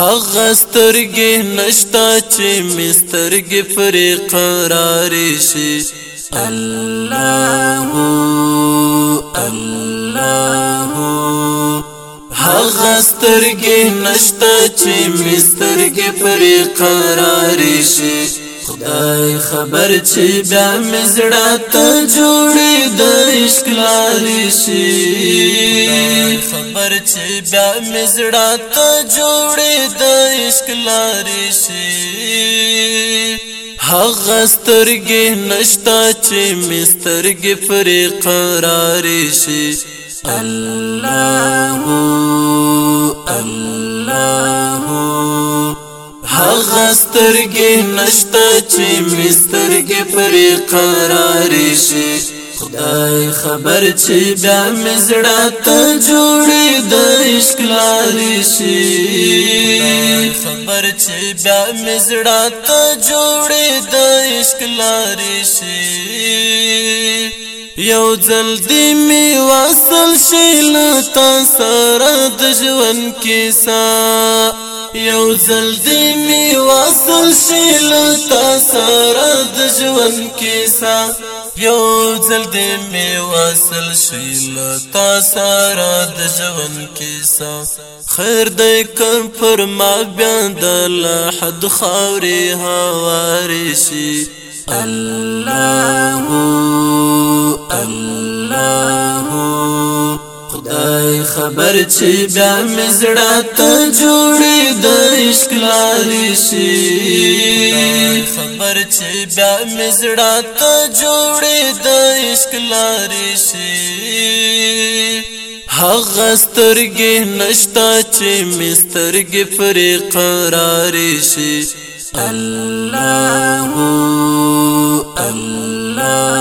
هغه سترګې نشتا چې مسترګې پرې قرار شي الله الله هغه سترګې نشتا چې مسترګې پرې قرار شي خدای خبر چې بیا مزړه ته جوړې د عشق لارې شي خبر چې بیا مزړه ته جوړې د عشق لارې شي هغه سترګې نشتا چې مسترګې پرې قرار شي الله الله هغه سترګې نشته چې مسترګې پرې قرار شي خدای خبر چې بیا مې زړه ته جوړې د عشق لارې شي خبر چې بیا مې زړه ته جوړې د عشق لارې شي یو ځل دې می وصل شیل تا سره د ژوند کیسه یو ځل دې می وصل شیل تا سره د ژوند کیسه یو ځل دې می وصل شیل تا سره د ژوند کیسه خیر دې کم پر ما بیا د حد خاوري هواري شي الله خبر چې بیا مزړه ته جوړې د عشق لارې شي خبر چې بیا مزړه ته جوړې د عشق لارې شي هغه سترګې نشتا چې مسترګې پرې قرارې شي الله الله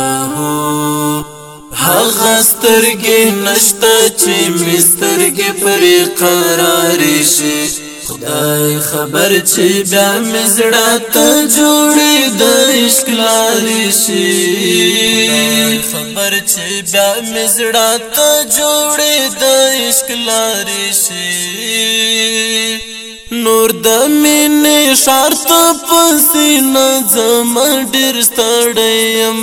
هغه سترګې نشته چې مسترګې پرې قرار شي خدای خبر چې بیا مزړه ته جوړې د عشق لارې شي خبر چې بیا مزړه ته جوړې د عشق لارې شي نور د مینې شرط پسې نه زم ډیر ستړیم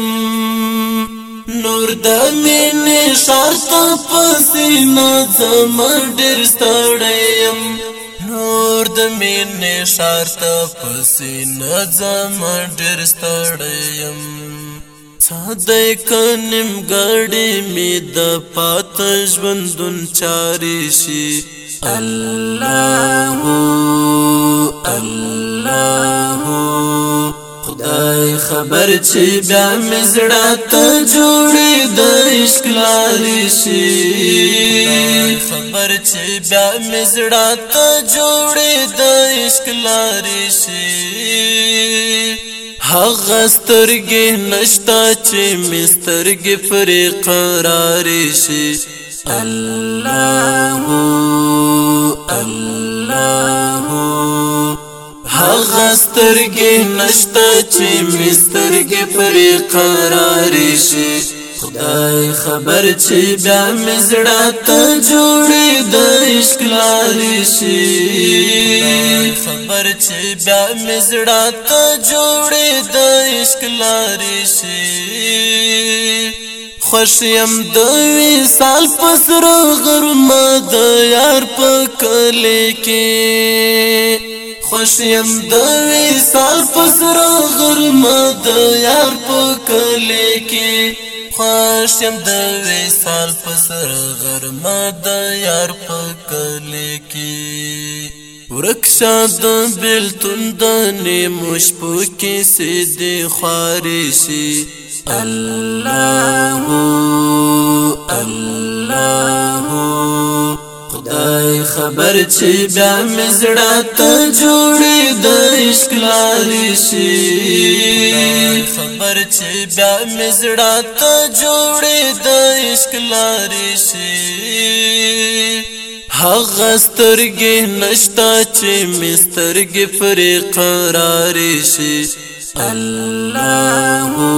نور د مینې شرط پسې نه زم ډېر ستړیم نور د مینې شرط پسې نه زم ډېر ستړیم ساده کنم ګړې می د پات ژوندون چارې شي الله الله خبر چې بیا مزړه ته جوړې د عشق لارې شي خبر چې بیا مزړه ته جوړې د عشق لارې شي هغه سترګې نشتا چې مسترګې پرې قرار شي الله الله هغه سترګې نشته چې مې سترګې پرې قرارې شي خدای خبر چې بیا مې زړه ته جوړې د عشق لارې شي خبر چې بیا مې زړه ته جوړې د عشق لارې شي خوشیم د وصال پسرو غرمه د یار په کلی کې خوشیم د وصال پسر غرمه د یار په کلی کې خوشیم د وصال پسر غرمه د یار په کلی کې ورکشا د بلتون د نیمش په کې سید خارشي الله الله خدای خبر چې بیا مزړه ته جوړې د عشق لارې شي خبر چې بیا مزړه ته جوړې د عشق لارې شي هغه سترګې نشتا چې مسترګې پرې قرار شي الله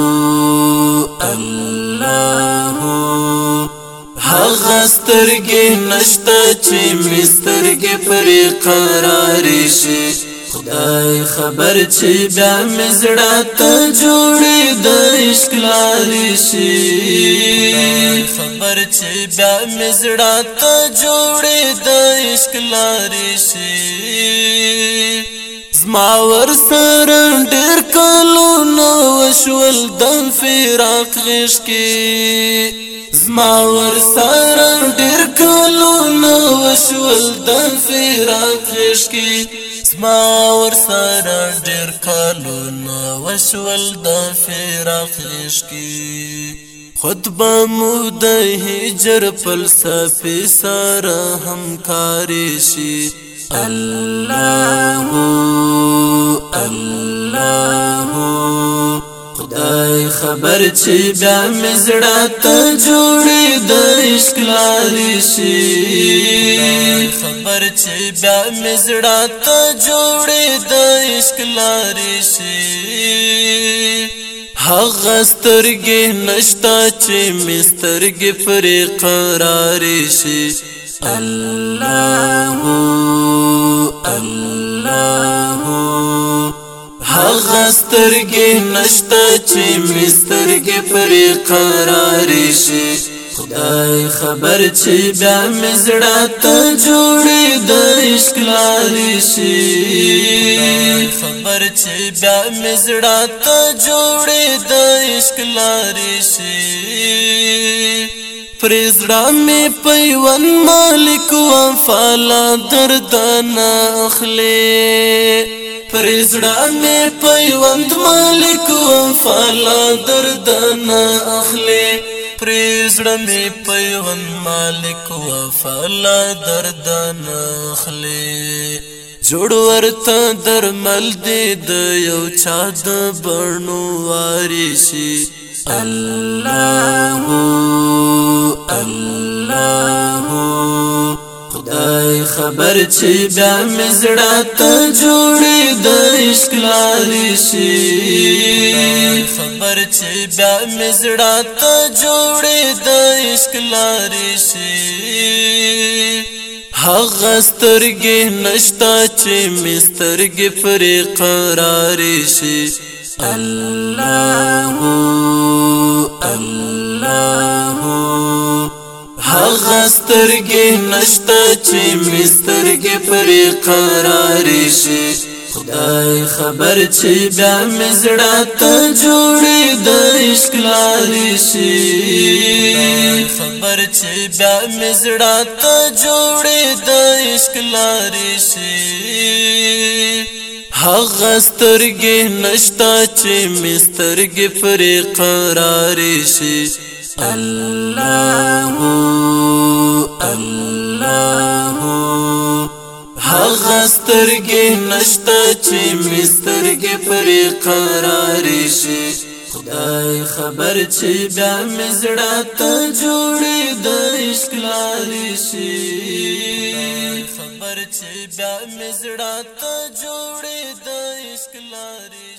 هغه سترګې نشته چې مې سترګې پرې قرارې شي خدای خبر چې بیا مې زړه ته جوړې د عشق لارې شي خبر چې بیا مې زړه ته جوړې د عشق لارې شي زما ور سره ډېر کلو نو شول د فراق غش کې زما ور سره ډېر کلو نو شول د فراق غش کې زما ور سره ډېر کلو نو شول د فراق غش کې خطبه مو د هجر فلسفه سره همکاري شي الله الله خدای خبر چې بیا مزړه ته جوړې د عشق لارې شي خبر چې بیا مزړه ته جوړې د عشق لارې شي هغه سترګې نشتا چې مسترګې پر قرار شي الله الله هغه سترګې نشته چې مسترګې پرې قرار شي خدای خبر چې بیا مزړه ته جوړې د عشق لارې شي خبر چې بیا مزړه ته جوړې د عشق لارې شي پرزړه می پیوند مالک و فالا دردان اخلي پرزړه می پیوند مالک و فالا دردان اخلي پرزړه می پیوند مالک و فالا دردان اخلي جوړ ورته درمل دې د یو چا د بڼو واري شي الله الله خدای خبر چې بیا مزړه ته جوړې د عشق لالي شي خبر چې بیا مزړه ته جوړې د عشق لالي شي هغه سترګې نشتا چې مسترګې پرې قرار شي الله الله هل غسترګې نشته چې مسترګې پرې قرار شي خدای خبر چې بیا مزړه ته جوړې د عشق لارې شي خبر چې بیا مزړه ته جوړې د عشق لارې شي هغه سترګې نشتا چې مسترګې پرې قرار شي الله الله هغه سترګې نشتا چې مسترګې پرې قرار شي خدای خبر چې بیا مزړه ته جوړې د عشق لارې شي هر چې بیا مزړه ته جوړې د عشق لاري